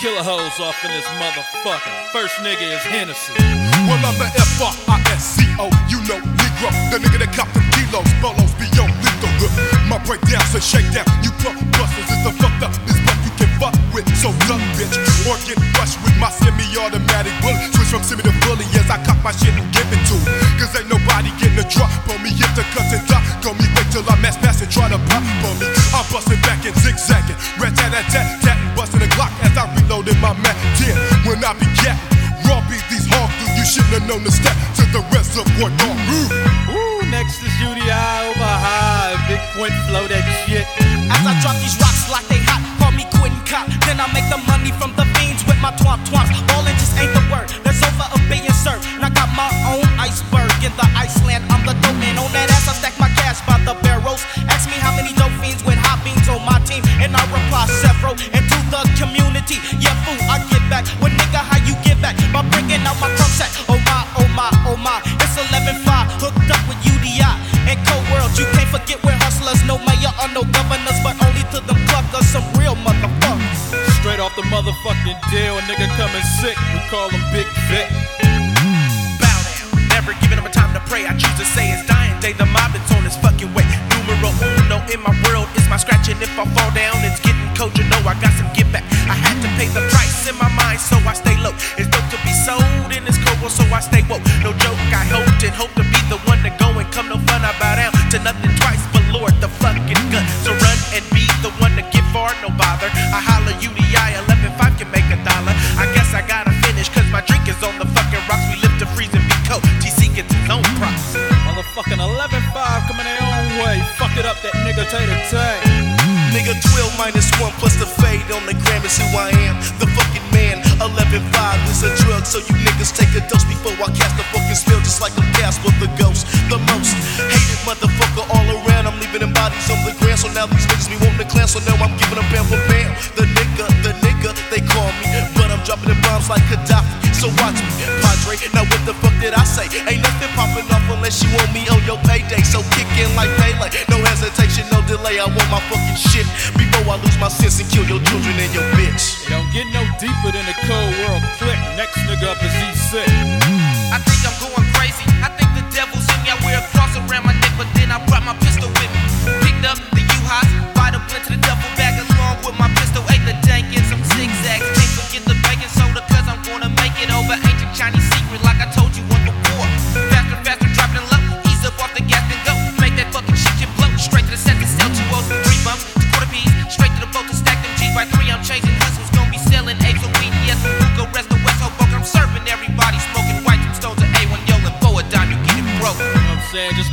killer hoes off in this motherfucker. First nigga is Hennessy. Well, I'm the F-R-I-S-C-O, you know, Negro. The nigga that cop them kilos, bolos beyond lethal. My breakdown say shake down. You pump busters is the fucked up. This fuck you can fuck with. So dumb, bitch. Or get rushed with my semi-automatic bullet. Switch from semi to fully as I cop my shit and give it to. Cause ain't nobody getting a drop on me. Hit the cuts and top. Call me wait till I mass pass and try to pop on me. I'm busting back and zigzagging. Rat my Mac 10. When I be gatting. Raw beat these hogs through. You shouldn't have known to step to the reservoir dog. Move. Ooh, next is UDI over high. Big point flow that shit. As I drop these rocks like they hot, call me quitting cop. Then I make the money from the fiends with my twomp twomps. Ballin' just ain't the word. There's over a billion served. And I got my own iceberg in the Iceland. I'm the motherfucking deal, a nigga coming sick. We call him Big Vic. bow down. Never giving him a time to pray. I choose to say it's dying day. The mob is on his fucking way. Numero uno in my world is my scratching. If I fall down, it's getting cold. You know I got some get back. I had to pay the price in my mind, so I stay low. It's dope to be sold in this cold so I stay woke. No joke, I hoped and hope to be the Fuck it up, that nigga Tater Tay. Nigga 12 minus 1 plus the fade on the gram is who I am. The fucking man. 11.5 is a drug, so you niggas take a dose before I cast the fucking spell. Just like a gas with the ghost. The most hated motherfucker all around. I'm leaving them bodies on the ground, so now these niggas be wanting to clan. So now I'm giving them bam for bam. The nigga, the nigga, they call me. Dropping the bombs like Gaddafi. So watch me, Padre. Now what the fuck did I say? Ain't nothing popping off unless you want me on your payday. So kick in like Pele. No hesitation, no delay. I want my fucking shit before I lose my sense and kill your children and your bitch. It don't get no deeper than the cold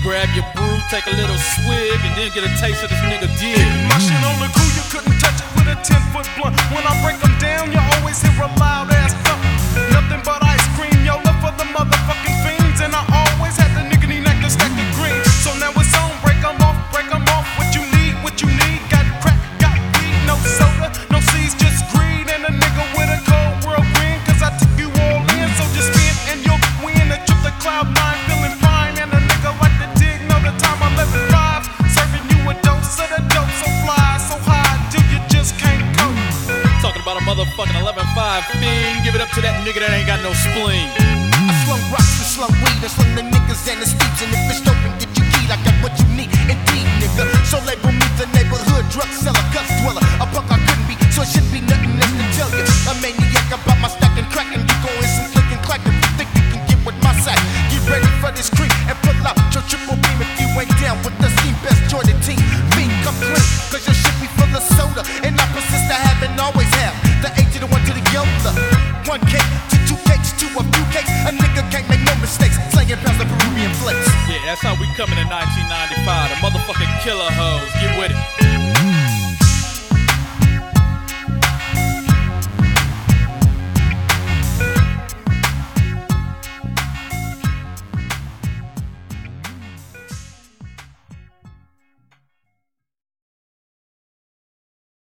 grab your brew, take a little swig, and then get a taste of this nigga dig. My shit on the cool, you couldn't touch it with a 10 foot blunt. When I break them down, you always hear a loud ass motherfucking 11-5 fiend. Give it up to that nigga that ain't got no spleen. I slung rocks and slung weed, I slung the niggas and the steeps. And if it's dope and get you keyed, I got what you need, indeed, nigga. So label me the neighborhood drug seller, guts dweller. Coming in 1995. The motherfucking killer hoes. Get with it.